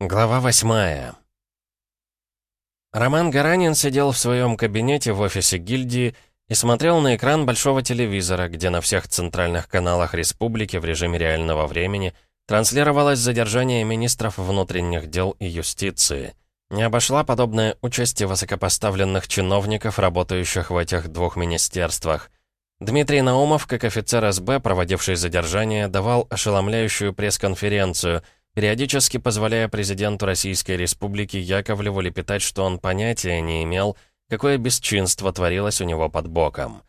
Глава восьмая. Роман Гаранин сидел в своем кабинете в офисе гильдии и смотрел на экран большого телевизора, где на всех центральных каналах республики в режиме реального времени транслировалось задержание министров внутренних дел и юстиции. Не обошла подобное участие высокопоставленных чиновников, работающих в этих двух министерствах. Дмитрий Наумов, как офицер СБ, проводивший задержание, давал ошеломляющую пресс-конференцию – периодически позволяя президенту Российской Республики Яковлеву лепетать, что он понятия не имел, какое бесчинство творилось у него под боком.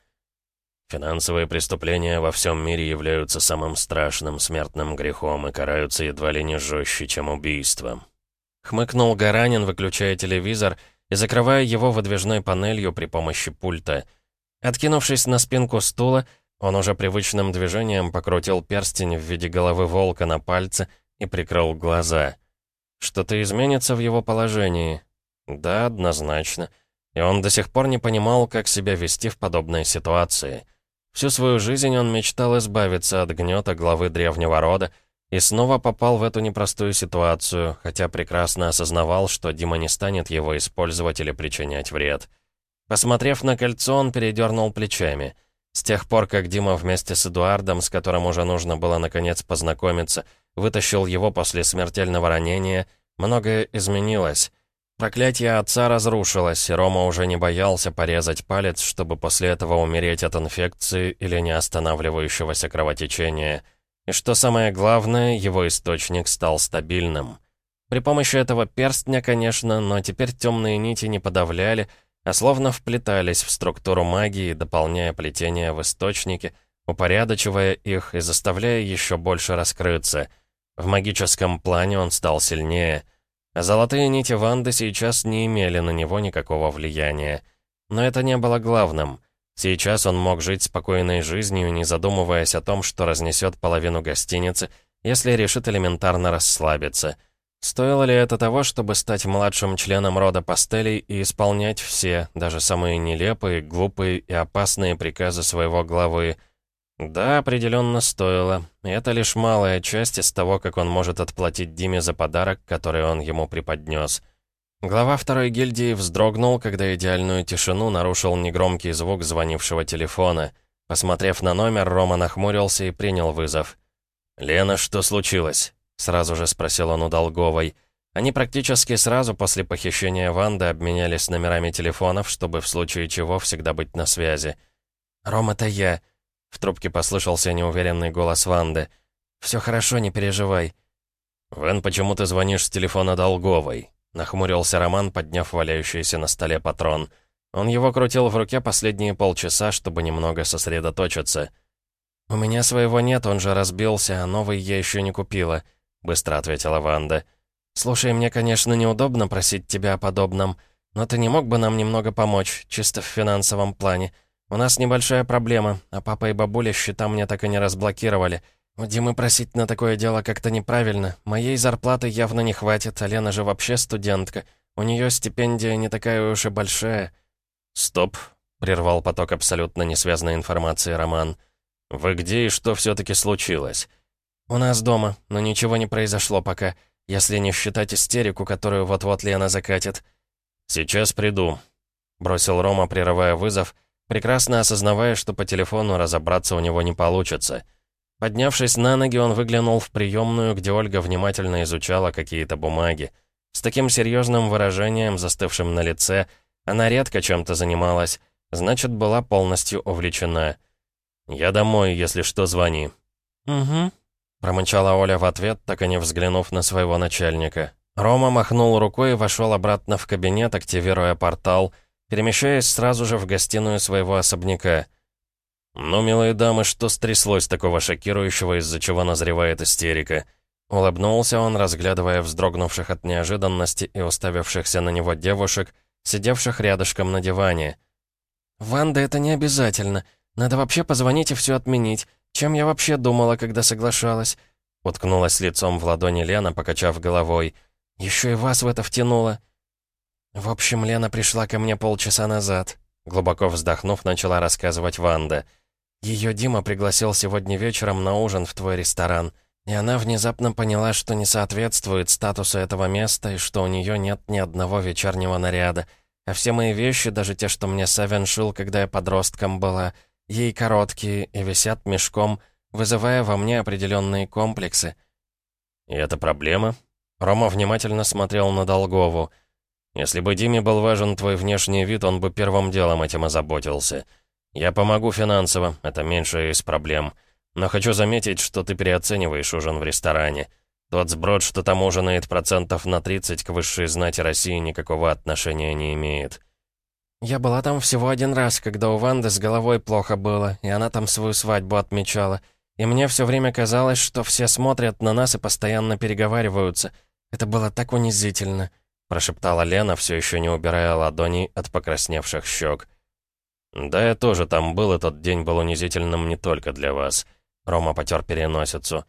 Финансовые преступления во всем мире являются самым страшным смертным грехом и караются едва ли не жестче, чем убийство. Хмыкнул Гаранин, выключая телевизор и закрывая его выдвижной панелью при помощи пульта. Откинувшись на спинку стула, он уже привычным движением покрутил перстень в виде головы волка на пальце и прикрыл глаза. Что-то изменится в его положении? Да, однозначно. И он до сих пор не понимал, как себя вести в подобной ситуации. Всю свою жизнь он мечтал избавиться от гнета главы древнего рода и снова попал в эту непростую ситуацию, хотя прекрасно осознавал, что Дима не станет его использовать или причинять вред. Посмотрев на кольцо, он передернул плечами. С тех пор, как Дима вместе с Эдуардом, с которым уже нужно было наконец познакомиться, вытащил его после смертельного ранения, многое изменилось. Проклятие отца разрушилось, и Рома уже не боялся порезать палец, чтобы после этого умереть от инфекции или неостанавливающегося кровотечения. И что самое главное, его источник стал стабильным. При помощи этого перстня, конечно, но теперь темные нити не подавляли, а словно вплетались в структуру магии, дополняя плетение в источнике, упорядочивая их и заставляя еще больше раскрыться — в магическом плане он стал сильнее, а золотые нити Ванды сейчас не имели на него никакого влияния. Но это не было главным. Сейчас он мог жить спокойной жизнью, не задумываясь о том, что разнесет половину гостиницы, если решит элементарно расслабиться. Стоило ли это того, чтобы стать младшим членом рода пастелей и исполнять все, даже самые нелепые, глупые и опасные приказы своего главы — да, определенно стоило. Это лишь малая часть из того, как он может отплатить Диме за подарок, который он ему преподнес. Глава второй гильдии вздрогнул, когда идеальную тишину нарушил негромкий звук звонившего телефона. Посмотрев на номер, Рома нахмурился и принял вызов. «Лена, что случилось?» — сразу же спросил он у Долговой. Они практически сразу после похищения Ванды обменялись номерами телефонов, чтобы в случае чего всегда быть на связи. «Ром, это я. В трубке послышался неуверенный голос Ванды. «Все хорошо, не переживай». «Вен, почему ты звонишь с телефона Долговой?» Нахмурился Роман, подняв валяющийся на столе патрон. Он его крутил в руке последние полчаса, чтобы немного сосредоточиться. «У меня своего нет, он же разбился, а новый я еще не купила», — быстро ответила Ванда. «Слушай, мне, конечно, неудобно просить тебя о подобном, но ты не мог бы нам немного помочь, чисто в финансовом плане? «У нас небольшая проблема, а папа и бабуля счета мне так и не разблокировали. У Димы просить на такое дело как-то неправильно. Моей зарплаты явно не хватит, а Лена же вообще студентка. У нее стипендия не такая уж и большая». «Стоп», — прервал поток абсолютно несвязанной информации Роман. «Вы где и что все-таки случилось?» «У нас дома, но ничего не произошло пока, если не считать истерику, которую вот-вот Лена закатит». «Сейчас приду», — бросил Рома, прерывая вызов, — прекрасно осознавая, что по телефону разобраться у него не получится. Поднявшись на ноги, он выглянул в приемную, где Ольга внимательно изучала какие-то бумаги. С таким серьезным выражением, застывшим на лице, она редко чем-то занималась, значит, была полностью увлечена. «Я домой, если что, звони». «Угу», — промычала Оля в ответ, так и не взглянув на своего начальника. Рома махнул рукой и вошел обратно в кабинет, активируя портал — перемещаясь сразу же в гостиную своего особняка. «Ну, милые дамы, что стряслось такого шокирующего, из-за чего назревает истерика?» Улыбнулся он, разглядывая вздрогнувших от неожиданности и уставившихся на него девушек, сидевших рядышком на диване. «Ванда, это не обязательно. Надо вообще позвонить и все отменить. Чем я вообще думала, когда соглашалась?» Уткнулась лицом в ладони Лена, покачав головой. «Еще и вас в это втянула». «В общем, Лена пришла ко мне полчаса назад», — глубоко вздохнув, начала рассказывать Ванда. «Ее Дима пригласил сегодня вечером на ужин в твой ресторан. И она внезапно поняла, что не соответствует статусу этого места и что у нее нет ни одного вечернего наряда. А все мои вещи, даже те, что мне Савен шил, когда я подростком была, ей короткие и висят мешком, вызывая во мне определенные комплексы. «И это проблема?» Рома внимательно смотрел на Долгову. «Если бы Диме был важен твой внешний вид, он бы первым делом этим озаботился. Я помогу финансово, это меньшая из проблем. Но хочу заметить, что ты переоцениваешь ужин в ресторане. Тот сброд, что там ужинает процентов на 30 к высшей знати России, никакого отношения не имеет». «Я была там всего один раз, когда у Ванды с головой плохо было, и она там свою свадьбу отмечала. И мне все время казалось, что все смотрят на нас и постоянно переговариваются. Это было так унизительно», — прошептала Лена, все еще не убирая ладоней от покрасневших щек. «Да, я тоже там был, и тот день был унизительным не только для вас». Рома потер переносицу.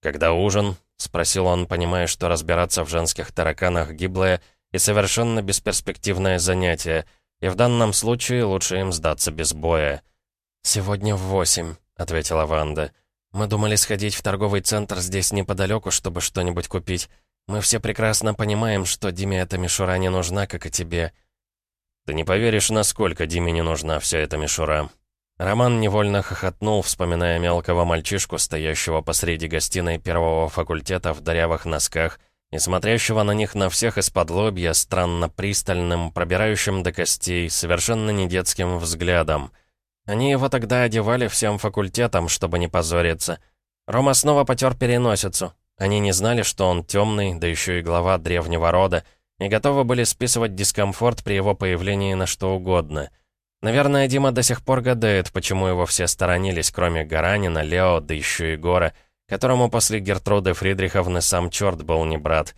«Когда ужин?» — спросил он, понимая, что разбираться в женских тараканах гиблое и совершенно бесперспективное занятие, и в данном случае лучше им сдаться без боя. «Сегодня в восемь», — ответила Ванда. «Мы думали сходить в торговый центр здесь неподалеку, чтобы что-нибудь купить. Мы все прекрасно понимаем, что Диме эта мишура не нужна, как и тебе». «Ты не поверишь, насколько Диме не нужна вся эта мишура». Роман невольно хохотнул, вспоминая мелкого мальчишку, стоящего посреди гостиной первого факультета в дырявых носках и смотрящего на них на всех из-под лобья странно пристальным, пробирающим до костей, совершенно не детским взглядом. Они его тогда одевали всем факультетом, чтобы не позориться. Рома снова потер переносицу, они не знали, что он темный, да еще и глава древнего рода, и готовы были списывать дискомфорт при его появлении на что угодно. Наверное, Дима до сих пор гадает, почему его все сторонились, кроме Гаранина, Лео, да еще и Гора, которому после Гертруды Фридриховны сам черт был не брат.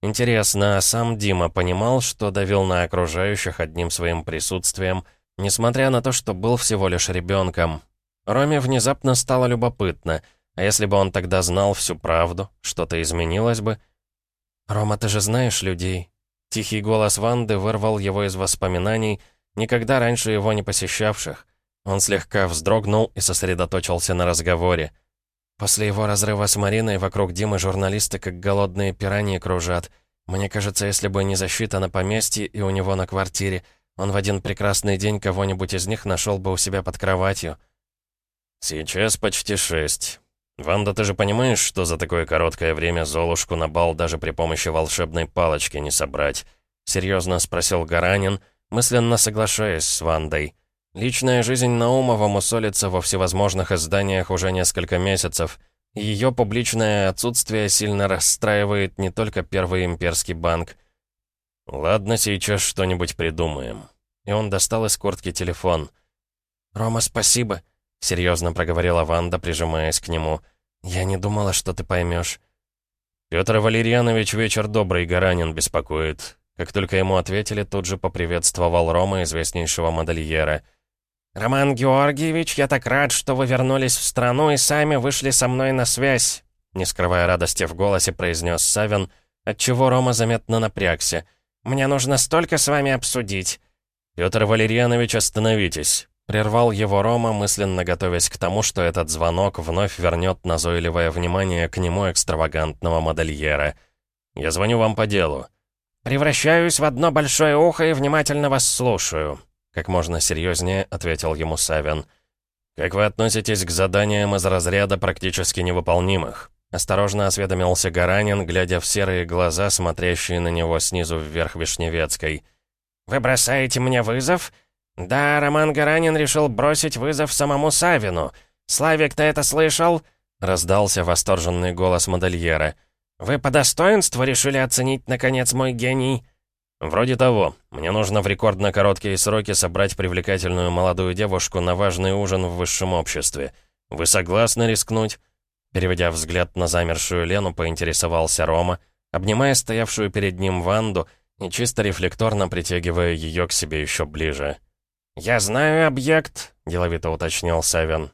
Интересно, а сам Дима понимал, что давил на окружающих одним своим присутствием, несмотря на то, что был всего лишь ребенком? Роме внезапно стало любопытно — а если бы он тогда знал всю правду, что-то изменилось бы? «Рома, ты же знаешь людей?» Тихий голос Ванды вырвал его из воспоминаний, никогда раньше его не посещавших. Он слегка вздрогнул и сосредоточился на разговоре. После его разрыва с Мариной вокруг Димы журналисты как голодные пираньи кружат. Мне кажется, если бы не защита на поместье и у него на квартире, он в один прекрасный день кого-нибудь из них нашел бы у себя под кроватью. «Сейчас почти шесть. «Ванда, ты же понимаешь, что за такое короткое время Золушку на бал даже при помощи волшебной палочки не собрать?» Серьезно спросил Гаранин, мысленно соглашаясь с Вандой. Личная жизнь Наумова мусолится во всевозможных изданиях уже несколько месяцев. Ее публичное отсутствие сильно расстраивает не только Первый имперский банк. «Ладно, сейчас что-нибудь придумаем». И он достал из куртки телефон. «Рома, спасибо», — серьезно проговорила Ванда, прижимаясь к нему. «Я не думала, что ты поймешь». «Петр Валерьянович, вечер добрый, Гаранин беспокоит». Как только ему ответили, тут же поприветствовал Рома, известнейшего модельера. «Роман Георгиевич, я так рад, что вы вернулись в страну и сами вышли со мной на связь», не скрывая радости в голосе, произнес Савин, отчего Рома заметно напрягся. «Мне нужно столько с вами обсудить». «Петр Валерьянович, остановитесь», Прервал его Рома, мысленно готовясь к тому, что этот звонок вновь вернет назойливое внимание к нему экстравагантного модельера. «Я звоню вам по делу». «Превращаюсь в одно большое ухо и внимательно вас слушаю», — как можно серьезнее ответил ему Савин. «Как вы относитесь к заданиям из разряда практически невыполнимых?» Осторожно осведомился Гаранин, глядя в серые глаза, смотрящие на него снизу вверх Вишневецкой. «Вы бросаете мне вызов?» «Да, Роман Гаранин решил бросить вызов самому Савину. Славик, ты это слышал?» — раздался восторженный голос модельера. «Вы по достоинству решили оценить, наконец, мой гений?» «Вроде того. Мне нужно в рекордно короткие сроки собрать привлекательную молодую девушку на важный ужин в высшем обществе. Вы согласны рискнуть?» Переведя взгляд на замершую Лену, поинтересовался Рома, обнимая стоявшую перед ним Ванду и чисто рефлекторно притягивая ее к себе еще ближе. «Я знаю объект», — деловито уточнил Савин.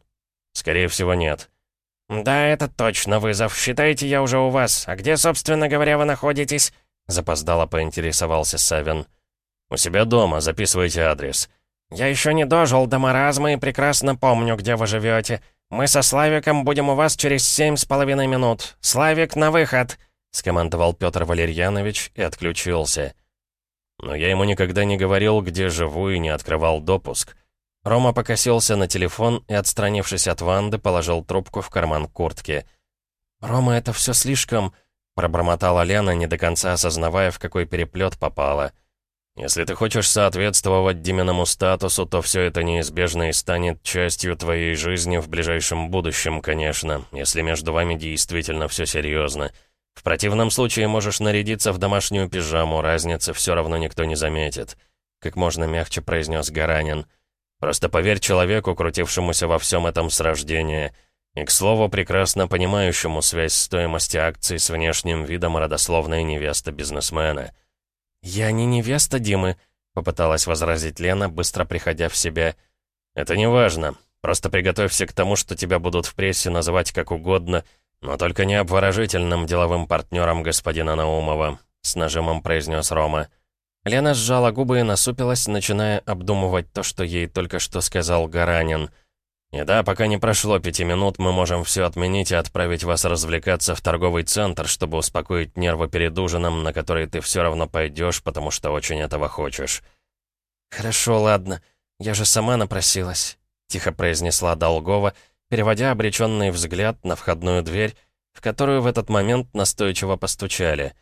«Скорее всего, нет». «Да, это точно вызов. Считайте, я уже у вас. А где, собственно говоря, вы находитесь?» Запоздало поинтересовался Савин. «У себя дома. Записывайте адрес». «Я еще не дожил до маразма и прекрасно помню, где вы живете. Мы со Славиком будем у вас через семь с половиной минут. Славик, на выход!» — скомандовал Петр Валерьянович и отключился. Но я ему никогда не говорил, где живу и не открывал допуск. Рома покосился на телефон и, отстранившись от Ванды, положил трубку в карман куртки. «Рома, это все слишком...» — пробормотала Лена, не до конца осознавая, в какой переплет попала. «Если ты хочешь соответствовать Диминому статусу, то все это неизбежно и станет частью твоей жизни в ближайшем будущем, конечно, если между вами действительно все серьезно. В противном случае можешь нарядиться в домашнюю пижаму, разницы все равно никто не заметит», — как можно мягче произнес Гаранин. «Просто поверь человеку, крутившемуся во всем этом с рождения, и, к слову, прекрасно понимающему связь стоимости акций с внешним видом родословной невесты бизнесмена». «Я не невеста Димы», — попыталась возразить Лена, быстро приходя в себя. «Это не важно. Просто приготовься к тому, что тебя будут в прессе называть как угодно, «Но только не обворожительным деловым партнером господина Наумова», — с нажимом произнес Рома. Лена сжала губы и насупилась, начиная обдумывать то, что ей только что сказал Гаранин. «И да, пока не прошло пяти минут, мы можем все отменить и отправить вас развлекаться в торговый центр, чтобы успокоить нервы перед ужином, на который ты все равно пойдешь, потому что очень этого хочешь». «Хорошо, ладно. Я же сама напросилась», — тихо произнесла Долгова, — переводя обреченный взгляд на входную дверь, в которую в этот момент настойчиво постучали.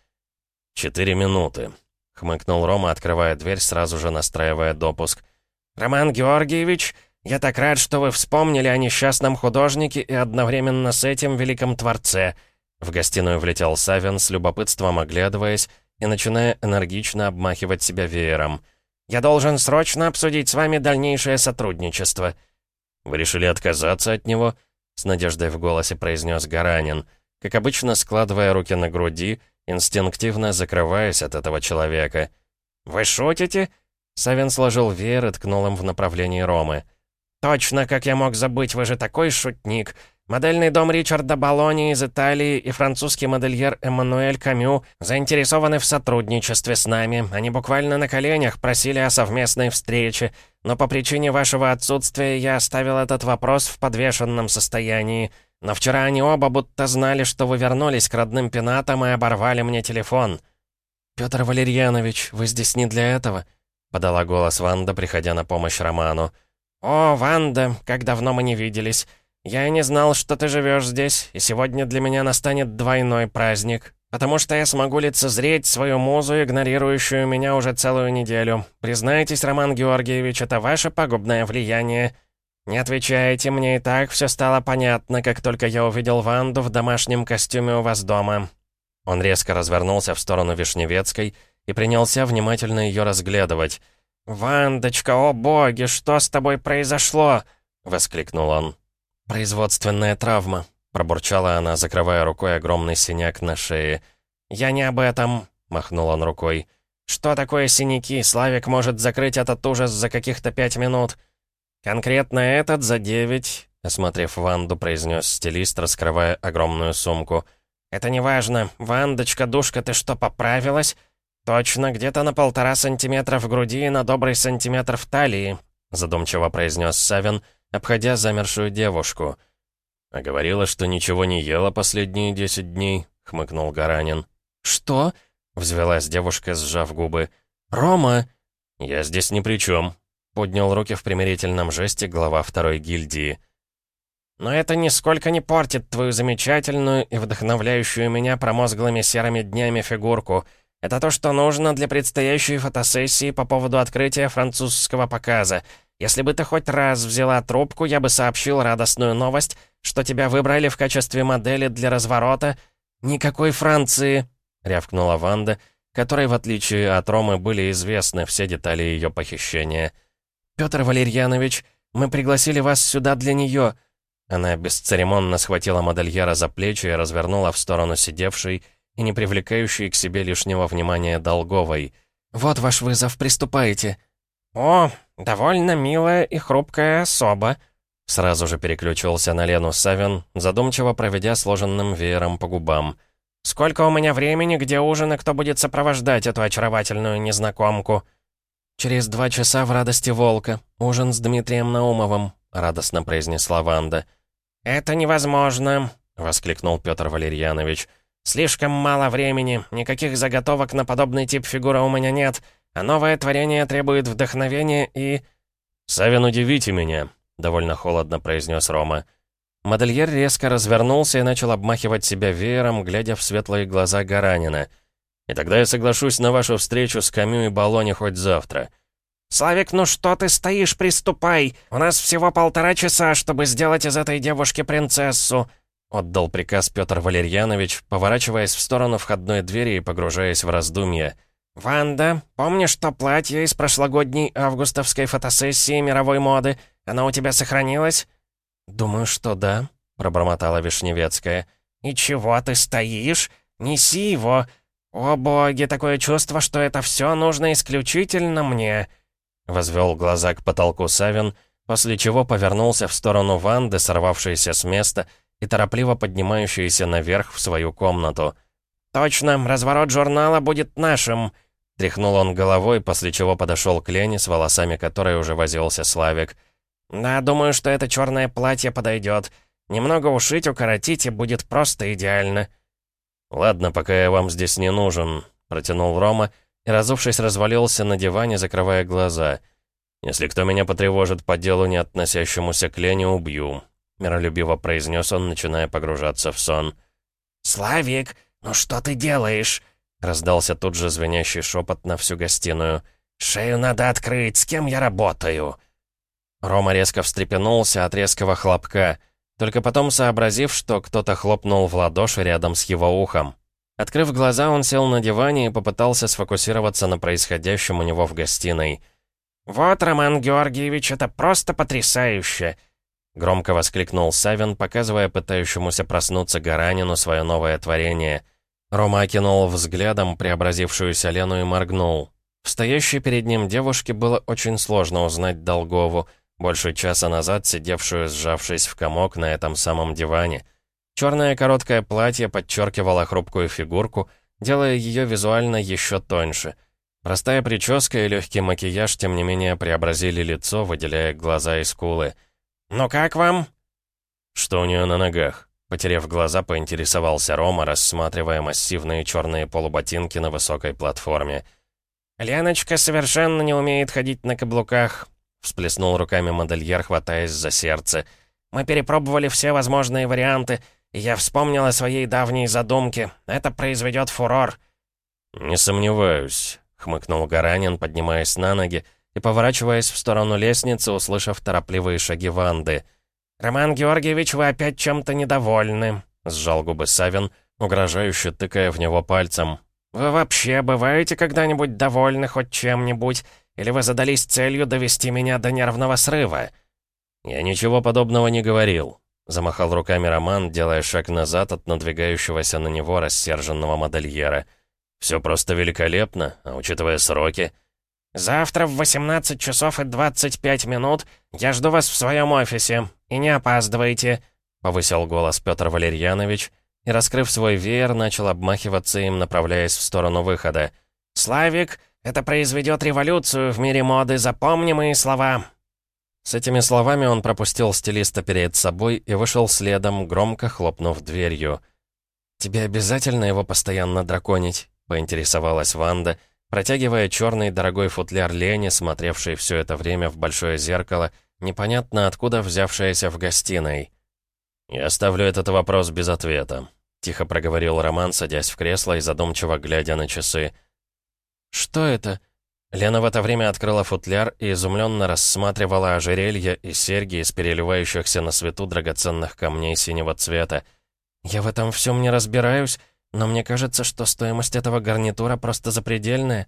«Четыре минуты», — хмыкнул Рома, открывая дверь, сразу же настраивая допуск. «Роман Георгиевич, я так рад, что вы вспомнили о несчастном художнике и одновременно с этим великом творце». В гостиную влетел Савин, с любопытством оглядываясь и начиная энергично обмахивать себя веером. «Я должен срочно обсудить с вами дальнейшее сотрудничество». «Вы решили отказаться от него?» — с надеждой в голосе произнес Гаранин, как обычно складывая руки на груди, инстинктивно закрываясь от этого человека. «Вы шутите?» Савин сложил веер и ткнул им в направлении Ромы. «Точно, как я мог забыть, вы же такой шутник. Модельный дом Ричарда Балони из Италии и французский модельер Эммануэль Камю заинтересованы в сотрудничестве с нами. Они буквально на коленях просили о совместной встрече, но по причине вашего отсутствия я оставил этот вопрос в подвешенном состоянии. Но вчера они оба будто знали, что вы вернулись к родным пенатам и оборвали мне телефон». «Пётр Валерьянович, вы здесь не для этого?» — подала голос Ванда, приходя на помощь Роману. «О, Ванда, как давно мы не виделись!» «Я не знал, что ты живешь здесь, и сегодня для меня настанет двойной праздник, потому что я смогу лицезреть свою музу, игнорирующую меня уже целую неделю. Признайтесь, Роман Георгиевич, это ваше пагубное влияние. Не отвечайте, мне и так все стало понятно, как только я увидел Ванду в домашнем костюме у вас дома». Он резко развернулся в сторону Вишневецкой и принялся внимательно ее разглядывать. «Вандочка, о боги, что с тобой произошло?» — воскликнул он. «Производственная травма», — пробурчала она, закрывая рукой огромный синяк на шее. «Я не об этом», — махнул он рукой. «Что такое синяки? Славик может закрыть этот ужас за каких-то пять минут». «Конкретно этот за девять», — осмотрев Ванду, произнес стилист, раскрывая огромную сумку. «Это не важно. Вандочка, душка, ты что, поправилась?» «Точно, где-то на полтора сантиметра в груди и на добрый сантиметр в талии», — задумчиво произнес Савин, — обходя замершую девушку. «А говорила, что ничего не ела последние десять дней», — хмыкнул Гаранин. «Что?» — взвелась девушка, сжав губы. «Рома!» «Я здесь ни при чем», — поднял руки в примирительном жесте глава второй гильдии. «Но это нисколько не портит твою замечательную и вдохновляющую меня промозглыми серыми днями фигурку. Это то, что нужно для предстоящей фотосессии по поводу открытия французского показа. Если бы ты хоть раз взяла трубку, я бы сообщил радостную новость, что тебя выбрали в качестве модели для разворота. Никакой Франции!» — рявкнула Ванда, которой, в отличие от Ромы, были известны все детали ее похищения. «Пётр Валерьянович, мы пригласили вас сюда для нее!» Она бесцеремонно схватила модельера за плечи и развернула в сторону сидевшей и не привлекающей к себе лишнего внимания Долговой. «Вот ваш вызов, приступайте!» «О, довольно милая и хрупкая особа», Сразу же переключился на Лену Савин, задумчиво проведя сложенным веером по губам. «Сколько у меня времени, где ужин и кто будет сопровождать эту очаровательную незнакомку?» «Через два часа в радости волка. Ужин с Дмитрием Наумовым», — радостно произнесла Ванда. «Это невозможно», — воскликнул Петр Валерьянович. «Слишком мало времени, никаких заготовок на подобный тип фигуры у меня нет, а новое творение требует вдохновения и...» «Савин, удивите меня», — довольно холодно произнес Рома. Модельер резко развернулся и начал обмахивать себя веером, глядя в светлые глаза Гаранина. «И тогда я соглашусь на вашу встречу с Камю и Балони хоть завтра». «Славик, ну что ты стоишь, приступай! У нас всего полтора часа, чтобы сделать из этой девушки принцессу!» Отдал приказ Петр Валерьянович, поворачиваясь в сторону входной двери и погружаясь в раздумья. «Ванда, помнишь то платье из прошлогодней августовской фотосессии мировой моды? Оно у тебя сохранилось?» «Думаю, что да», — пробормотала Вишневецкая. «И чего ты стоишь? Неси его! О боги, такое чувство, что это все нужно исключительно мне!» Возвел глаза к потолку Савин, после чего повернулся в сторону Ванды, сорвавшейся с места и торопливо поднимающейся наверх в свою комнату. «Точно, разворот журнала будет нашим!» Тряхнул он головой, после чего подошел к Лене, с волосами которой уже возился Славик. «Да, думаю, что это черное платье подойдет. Немного ушить, укоротить, и будет просто идеально». «Ладно, пока я вам здесь не нужен», — протянул Рома, — и, разувшись, развалился на диване, закрывая глаза. «Если кто меня потревожит по делу, не относящемуся к Лене, убью», — миролюбиво произнес он, начиная погружаться в сон. «Славик, ну что ты делаешь?» — раздался тут же звенящий шепот на всю гостиную. «Шею надо открыть, с кем я работаю?» Рома резко встрепенулся от резкого хлопка, только потом сообразив, что кто-то хлопнул в ладоши рядом с его ухом. Открыв глаза, он сел на диване и попытался сфокусироваться на происходящем у него в гостиной. «Вот, Роман Георгиевич, это просто потрясающе!» Громко воскликнул Савин, показывая пытающемуся проснуться Гаранину свое новое творение. Рома окинул взглядом преобразившуюся Лену и моргнул. В стоящей перед ним девушке было очень сложно узнать Долгову, больше часа назад сидевшую, сжавшись в комок на этом самом диване — Черное короткое платье подчеркивало хрупкую фигурку, делая ее визуально еще тоньше. Простая прическа и легкий макияж, тем не менее, преобразили лицо, выделяя глаза и скулы. «Ну как вам?» «Что у нее на ногах?» Потерев глаза, поинтересовался Рома, рассматривая массивные черные полуботинки на высокой платформе. «Леночка совершенно не умеет ходить на каблуках», — всплеснул руками модельер, хватаясь за сердце. «Мы перепробовали все возможные варианты, я вспомнил о своей давней задумке. Это произведет фурор». «Не сомневаюсь», — хмыкнул Гаранин, поднимаясь на ноги и поворачиваясь в сторону лестницы, услышав торопливые шаги Ванды. «Роман Георгиевич, вы опять чем-то недовольны», — сжал губы Савин, угрожающе тыкая в него пальцем. «Вы вообще бываете когда-нибудь довольны хоть чем-нибудь? Или вы задались целью довести меня до нервного срыва?» «Я ничего подобного не говорил», Замахал руками Роман, делая шаг назад от надвигающегося на него рассерженного модельера. «Все просто великолепно, а учитывая сроки...» «Завтра в 18 часов и 25 минут я жду вас в своем офисе. И не опаздывайте», — повысил голос Петр Валерьянович и, раскрыв свой веер, начал обмахиваться им, направляясь в сторону выхода. «Славик, это произведет революцию в мире моды, запомни мои слова. С этими словами он пропустил стилиста перед собой и вышел следом, громко хлопнув дверью. «Тебе обязательно его постоянно драконить?» — поинтересовалась Ванда, протягивая черный дорогой футляр Лени, смотревший все это время в большое зеркало, непонятно откуда взявшееся в гостиной. «Я оставлю этот вопрос без ответа», — тихо проговорил Роман, садясь в кресло и задумчиво глядя на часы. «Что это?» Лена в это время открыла футляр и изумленно рассматривала ожерелье и серьги из переливающихся на свету драгоценных камней синего цвета. «Я в этом всем не разбираюсь, но мне кажется, что стоимость этого гарнитура просто запредельная».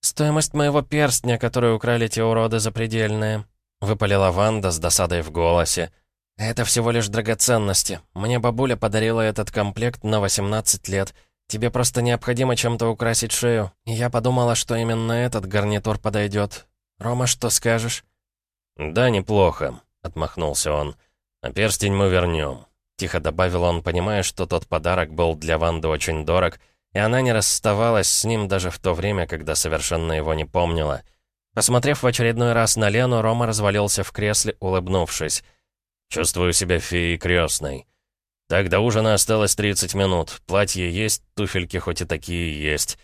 «Стоимость моего перстня, который украли те уроды, запредельная», — выпалила Ванда с досадой в голосе. «Это всего лишь драгоценности. Мне бабуля подарила этот комплект на 18 лет». Тебе просто необходимо чем-то украсить шею. И я подумала, что именно этот гарнитур подойдет. Рома, что скажешь?» «Да, неплохо», — отмахнулся он. «А перстень мы вернем». Тихо добавил он, понимая, что тот подарок был для Ванды очень дорог, и она не расставалась с ним даже в то время, когда совершенно его не помнила. Посмотрев в очередной раз на Лену, Рома развалился в кресле, улыбнувшись. Чувствую себя феей крестной. Так, до ужина осталось 30 минут. Платье есть, туфельки хоть и такие есть.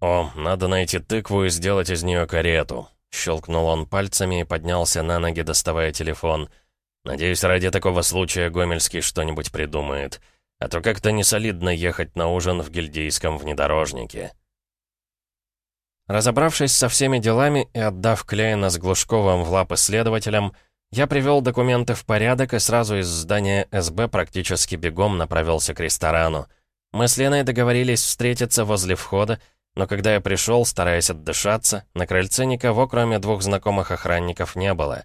О, надо найти тыкву и сделать из нее карету. Щелкнул он пальцами и поднялся на ноги, доставая телефон. Надеюсь, ради такого случая Гомельский что-нибудь придумает. А то как-то не солидно ехать на ужин в гильдейском внедорожнике. Разобравшись со всеми делами и отдав Клейна с Глушковым в лапы следователям, я привел документы в порядок и сразу из здания СБ практически бегом направился к ресторану. Мы с Леной договорились встретиться возле входа, но когда я пришел, стараясь отдышаться, на крыльце никого, кроме двух знакомых охранников, не было.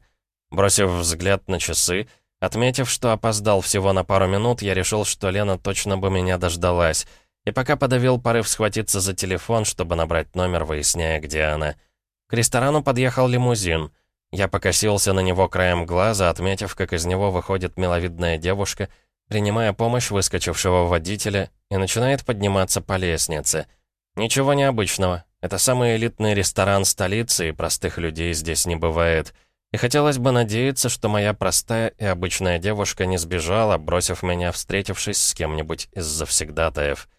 Бросив взгляд на часы, отметив, что опоздал всего на пару минут, я решил, что Лена точно бы меня дождалась, и пока подавил порыв схватиться за телефон, чтобы набрать номер, выясняя, где она. К ресторану подъехал лимузин — я покосился на него краем глаза, отметив, как из него выходит миловидная девушка, принимая помощь выскочившего водителя и начинает подниматься по лестнице. Ничего необычного. Это самый элитный ресторан столицы, и простых людей здесь не бывает. И хотелось бы надеяться, что моя простая и обычная девушка не сбежала, бросив меня, встретившись с кем-нибудь из завсегдатаев.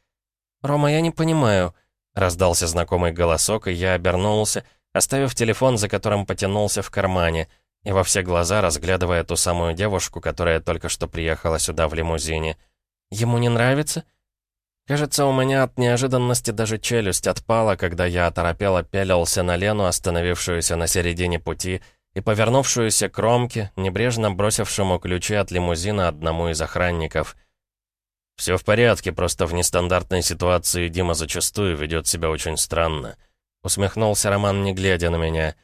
«Рома, я не понимаю», — раздался знакомый голосок, и я обернулся — оставив телефон, за которым потянулся в кармане, и во все глаза разглядывая ту самую девушку, которая только что приехала сюда в лимузине. «Ему не нравится?» Кажется, у меня от неожиданности даже челюсть отпала, когда я оторопело пялился на Лену, остановившуюся на середине пути, и повернувшуюся к Ромке, небрежно бросившему ключи от лимузина одному из охранников. «Все в порядке, просто в нестандартной ситуации Дима зачастую ведет себя очень странно. Усмехнулся Роман, не глядя на меня.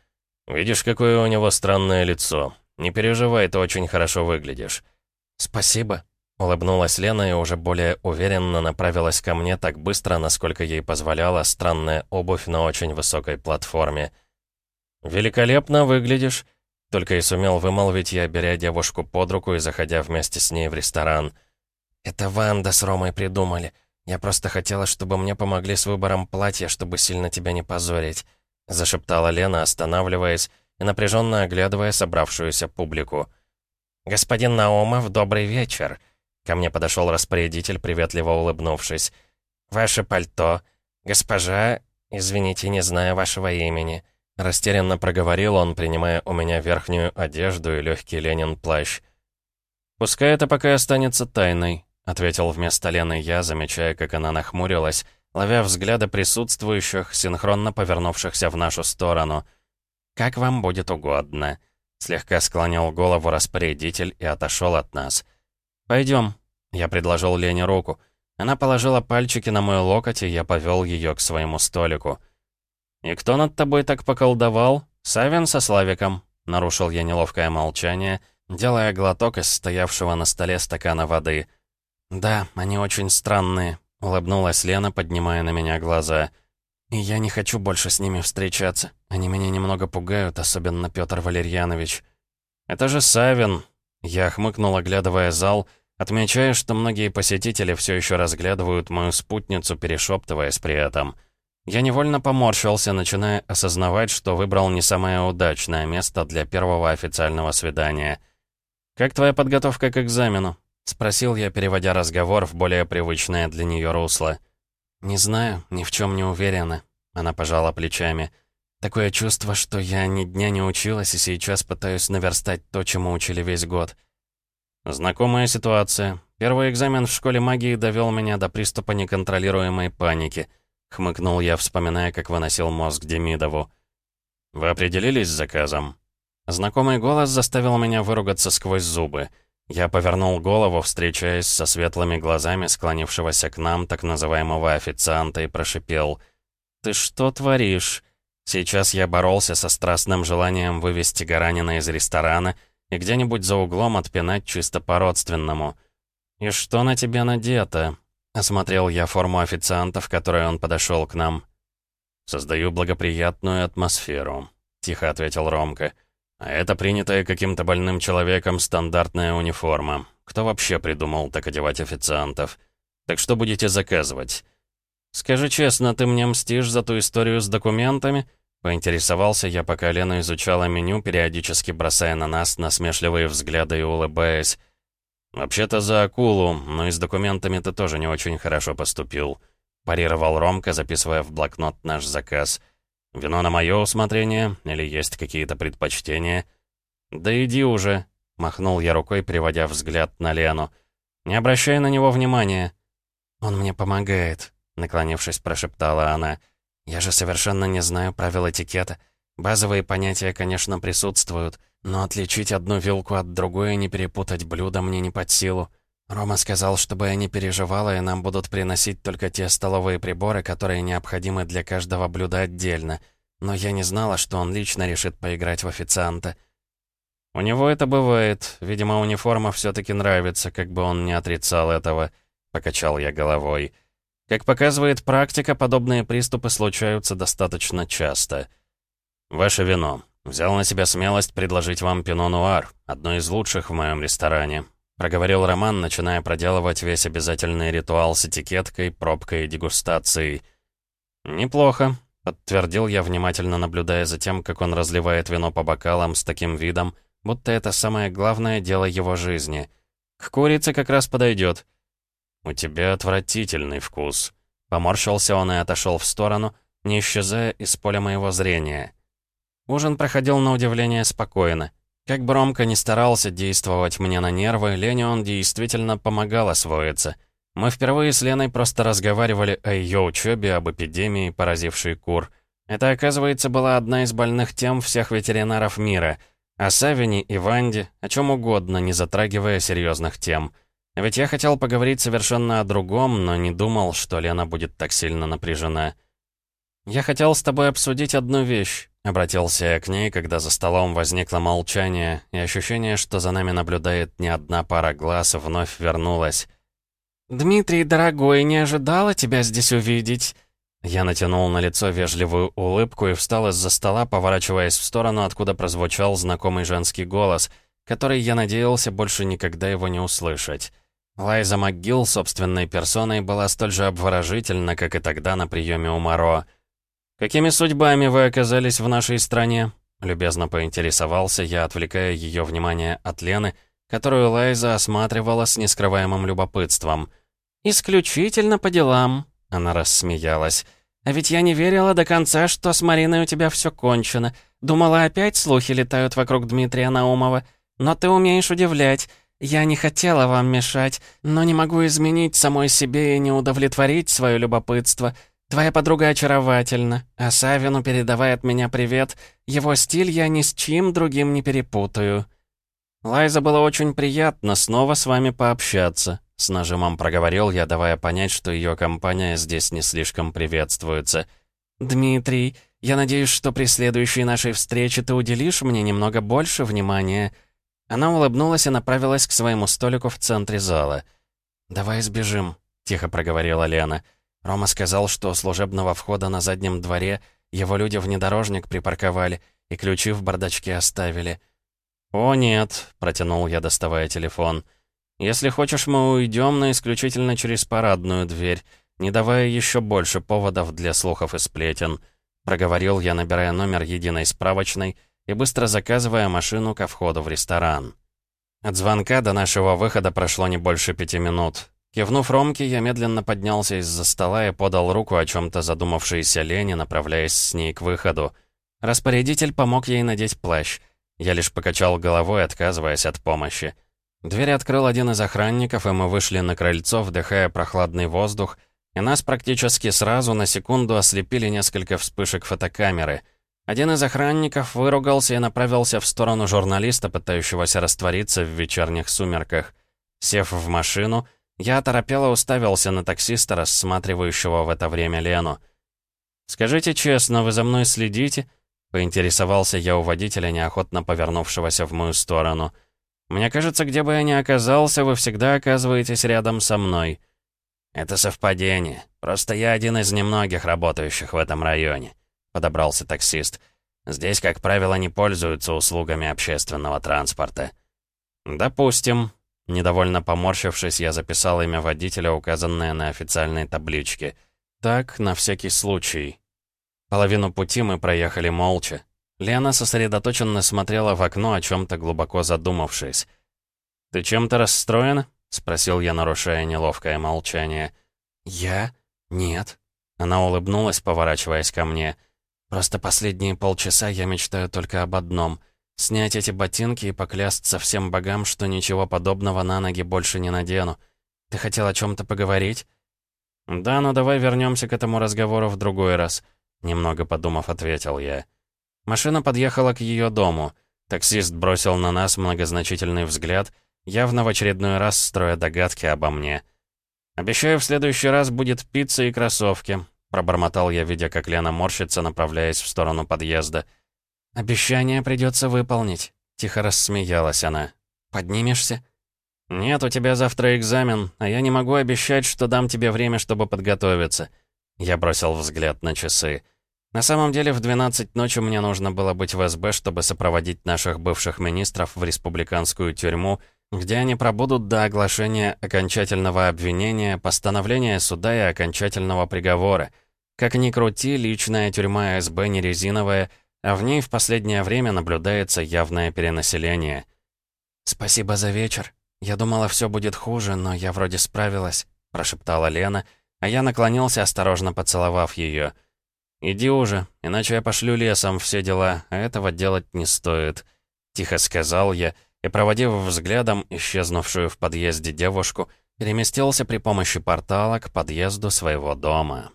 «Видишь, какое у него странное лицо. Не переживай, ты очень хорошо выглядишь». «Спасибо», — улыбнулась Лена и уже более уверенно направилась ко мне так быстро, насколько ей позволяла странная обувь на очень высокой платформе. «Великолепно выглядишь», — только и сумел вымолвить я, беря девушку под руку и заходя вместе с ней в ресторан. «Это Ванда с Ромой придумали. «Я просто хотела, чтобы мне помогли с выбором платья, чтобы сильно тебя не позорить», зашептала Лена, останавливаясь и напряженно оглядывая собравшуюся публику. «Господин Наумов, добрый вечер!» Ко мне подошел распорядитель, приветливо улыбнувшись. «Ваше пальто. Госпожа, извините, не знаю вашего имени». Растерянно проговорил он, принимая у меня верхнюю одежду и легкий Ленин плащ. «Пускай это пока останется тайной», — ответил вместо Лены я, замечая, как она нахмурилась, ловя взгляды присутствующих, синхронно повернувшихся в нашу сторону. «Как вам будет угодно», — слегка склонил голову распорядитель и отошел от нас. «Пойдем», — я предложил Лене руку. Она положила пальчики на мой локоть, и я повел ее к своему столику. «И кто над тобой так поколдовал? Савин со Славиком?» — нарушил я неловкое молчание, делая глоток из стоявшего на столе стакана воды — «Да, они очень странные», — улыбнулась Лена, поднимая на меня глаза. «И я не хочу больше с ними встречаться. Они меня немного пугают, особенно Петр Валерьянович». «Это же Савин!» Я хмыкнул, оглядывая зал, отмечая, что многие посетители все еще разглядывают мою спутницу, перешептываясь при этом. Я невольно поморщился, начиная осознавать, что выбрал не самое удачное место для первого официального свидания. «Как твоя подготовка к экзамену?» — спросил я, переводя разговор в более привычное для нее русло. «Не знаю, ни в чем не уверена», — она пожала плечами. «Такое чувство, что я ни дня не училась и сейчас пытаюсь наверстать то, чему учили весь год». «Знакомая ситуация. Первый экзамен в школе магии довел меня до приступа неконтролируемой паники», — хмыкнул я, вспоминая, как выносил мозг Демидову. «Вы определились с заказом?» Знакомый голос заставил меня выругаться сквозь зубы — я повернул голову, встречаясь со светлыми глазами склонившегося к нам так называемого официанта и прошипел. «Ты что творишь?» Сейчас я боролся со страстным желанием вывести Гаранина из ресторана и где-нибудь за углом отпинать чисто по-родственному. «И что на тебе надето?» Осмотрел я форму официанта, в которой он подошел к нам. «Создаю благоприятную атмосферу», — тихо ответил Ромка. А это принятая каким-то больным человеком стандартная униформа. Кто вообще придумал так одевать официантов? Так что будете заказывать? Скажи честно, ты мне мстишь за ту историю с документами? Поинтересовался я, пока Лена изучала меню, периодически бросая на нас насмешливые взгляды и улыбаясь. «Вообще-то за акулу, но и с документами ты тоже не очень хорошо поступил», парировал Ромка, записывая в блокнот наш заказ. «Вино на мое усмотрение или есть какие-то предпочтения?» «Да иди уже», — махнул я рукой, приводя взгляд на Лену. «Не обращай на него внимания». «Он мне помогает», — наклонившись, прошептала она. «Я же совершенно не знаю правил этикета. Базовые понятия, конечно, присутствуют, но отличить одну вилку от другой и не перепутать блюдо мне не под силу. Рома сказал, чтобы я не переживала, и нам будут приносить только те столовые приборы, которые необходимы для каждого блюда отдельно. Но я не знала, что он лично решит поиграть в официанта». «У него это бывает. Видимо, униформа все-таки нравится, как бы он не отрицал этого», — покачал я головой. Как показывает практика, подобные приступы случаются достаточно часто. «Ваше вино. Взял на себя смелость предложить вам пино-нуар, одно из лучших в моем ресторане», проговорил Роман, начиная проделывать весь обязательный ритуал с этикеткой, пробкой и дегустацией. «Неплохо», — подтвердил я, внимательно наблюдая за тем, как он разливает вино по бокалам с таким видом, будто это самое главное дело его жизни. «К курице как раз подойдет. «У тебя отвратительный вкус». Поморщился он и отошел в сторону, не исчезая из поля моего зрения. Ужин проходил на удивление спокойно. Как бы Ромка не старался действовать мне на нервы, Лене он действительно помогал освоиться. Мы впервые с Леной просто разговаривали о ее учебе, об эпидемии, поразившей кур. Это, оказывается, была одна из больных тем всех ветеринаров мира. О Савине и Ванде, о чем угодно, не затрагивая серьезных тем. Ведь я хотел поговорить совершенно о другом, но не думал, что Лена будет так сильно напряжена. «Я хотел с тобой обсудить одну вещь», — обратился я к ней, когда за столом возникло молчание, и ощущение, что за нами наблюдает не одна пара глаз, вновь вернулось. «Дмитрий, дорогой, не ожидала тебя здесь увидеть?» Я натянул на лицо вежливую улыбку и встал из-за стола, поворачиваясь в сторону, откуда прозвучал знакомый женский голос, который я надеялся больше никогда его не услышать. Лайза МcГилл собственной персоной была столь же обворожительна, как и тогда на приеме у Моро. «Какими судьбами вы оказались в нашей стране?» Любезно поинтересовался я, отвлекая ее внимание от Лены, которую Лайза осматривала с нескрываемым любопытством. «Исключительно по делам», — она рассмеялась. «А ведь я не верила до конца, что с Мариной у тебя все кончено. Думала, опять слухи летают вокруг Дмитрия Наумова. Но ты умеешь удивлять. «Я не хотела вам мешать, но не могу изменить самой себе и не удовлетворить свое любопытство. Твоя подруга очаровательна, а Савину передавай от меня привет. Его стиль я ни с чьим другим не перепутаю». «Лайза, было очень приятно снова с вами пообщаться», — с нажимом проговорил я, давая понять, что ее компания здесь не слишком приветствуется. «Дмитрий, я надеюсь, что при следующей нашей встрече ты уделишь мне немного больше внимания». Она улыбнулась и направилась к своему столику в центре зала. «Давай сбежим», — тихо проговорила Лена. Рома сказал, что служебного входа на заднем дворе его люди внедорожник припарковали и ключи в бардачке оставили. «О, нет», — протянул я, доставая телефон. «Если хочешь, мы уйдем, но исключительно через парадную дверь, не давая еще больше поводов для слухов и сплетен», — проговорил я, набирая номер единой справочной — и быстро заказывая машину ко входу в ресторан. От звонка до нашего выхода прошло не больше пяти минут. Кивнув Ромке, я медленно поднялся из-за стола и подал руку о чем-то задумавшейся Лене, направляясь с ней к выходу. Распорядитель помог ей надеть плащ. Я лишь покачал головой, отказываясь от помощи. Дверь открыл один из охранников, и мы вышли на крыльцо, вдыхая прохладный воздух, и нас практически сразу на секунду ослепили несколько вспышек фотокамеры — один из охранников выругался и направился в сторону журналиста, пытающегося раствориться в вечерних сумерках. Сев в машину, я оторопело уставился на таксиста, рассматривающего в это время Лену. «Скажите честно, вы за мной следите?» — поинтересовался я у водителя, неохотно повернувшегося в мою сторону. «Мне кажется, где бы я ни оказался, вы всегда оказываетесь рядом со мной». «Это совпадение. Просто я один из немногих работающих в этом районе», — подобрался таксист. «Здесь, как правило, не пользуются услугами общественного транспорта». «Допустим». Недовольно поморщившись, я записал имя водителя, указанное на официальной табличке. «Так, на всякий случай». Половину пути мы проехали молча. Лена сосредоточенно смотрела в окно, о чем-то глубоко задумавшись. «Ты чем-то расстроена?» — спросил я, нарушая неловкое молчание. «Я? Нет». Она улыбнулась, поворачиваясь ко мне. «Просто последние полчаса я мечтаю только об одном — снять эти ботинки и поклясться всем богам, что ничего подобного на ноги больше не надену. Ты хотел о чем-то поговорить?» «Да, но давай вернемся к этому разговору в другой раз», — немного подумав, ответил я. Машина подъехала к ее дому. Таксист бросил на нас многозначительный взгляд, явно в очередной раз строя догадки обо мне. «Обещаю, в следующий раз будет пицца и кроссовки», — пробормотал я, видя, как Лена морщится, направляясь в сторону подъезда. «Обещание придется выполнить», — тихо рассмеялась она. «Поднимешься?» «Нет, у тебя завтра экзамен, а я не могу обещать, что дам тебе время, чтобы подготовиться». Я бросил взгляд на часы. На самом деле, в 12 ночи мне нужно было быть в СБ, чтобы сопроводить наших бывших министров в республиканскую тюрьму, где они пробудут до оглашения окончательного обвинения, постановления суда и окончательного приговора. Как ни крути, личная тюрьма СБ не резиновая, а в ней в последнее время наблюдается явное перенаселение. «Спасибо за вечер. Я думала, все будет хуже, но я вроде справилась», — прошептала Лена, а я наклонился, осторожно поцеловав ее. «Иди уже, иначе я пошлю лесом все дела, а этого делать не стоит», — тихо сказал я, и, проводив взглядом исчезнувшую в подъезде девушку, переместился при помощи портала к подъезду своего дома.